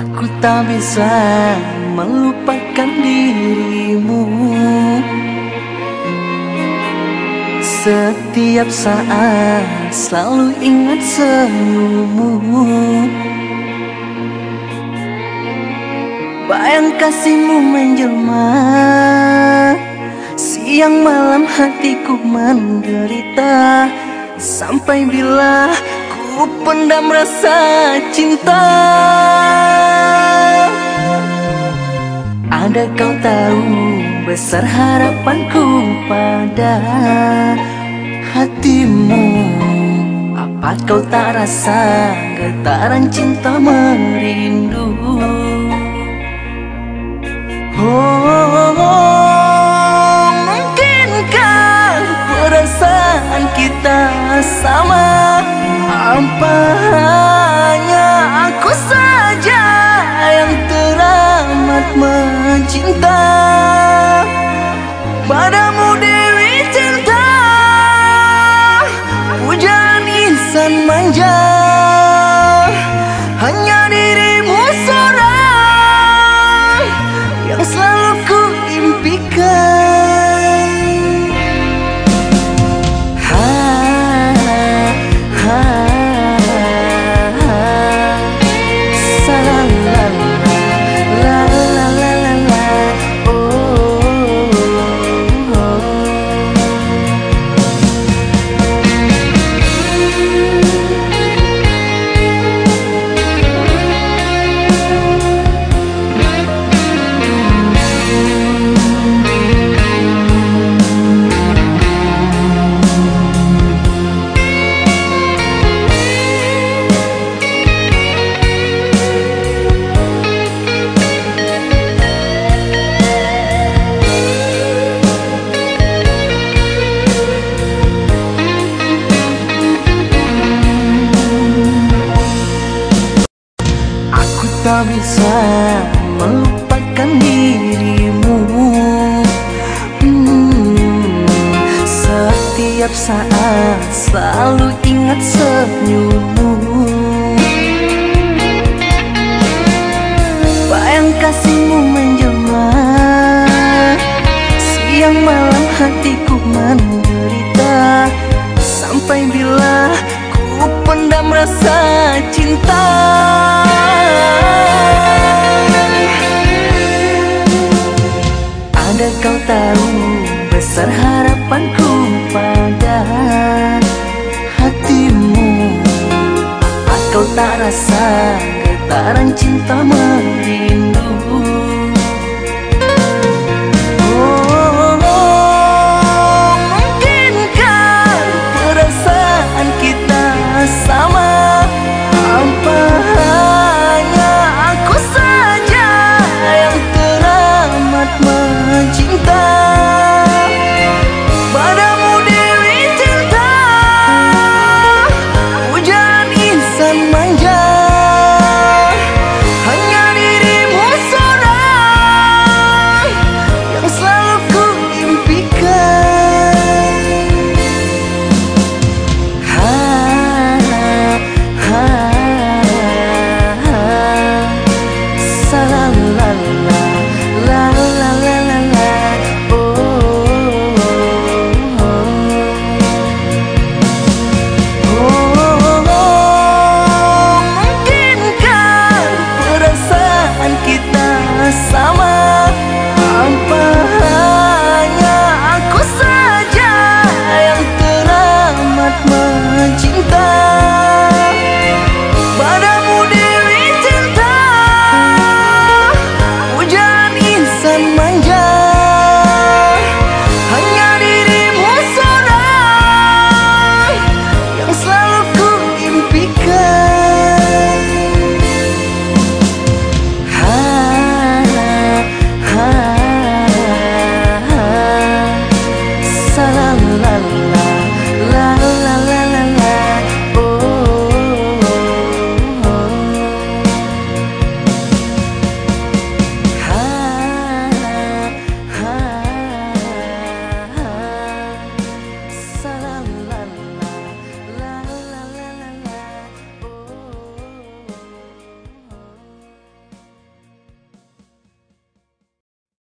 Aku tak bisa melupakan dirimu. Setiap saat selalu ingat senyummu Bayang kasihmu menjelma. Siang malam hatiku menderita. Sampai bila ku pendam rasa cinta. Ada kau tahu besar harapanku pada hatimu? Apa kau tak rasa getaran cinta merindu 혼자 bisa melupakan dirimu. Hmm, Setiap saat selalu ingat senyummu. Bayang kasihmu menjelma. Siang malam hatiku menderita. Sampai bila ku pendam rasa cinta Ada kau tahu besar harapanku pada hatimu Apa kau tak rasa getaran cinta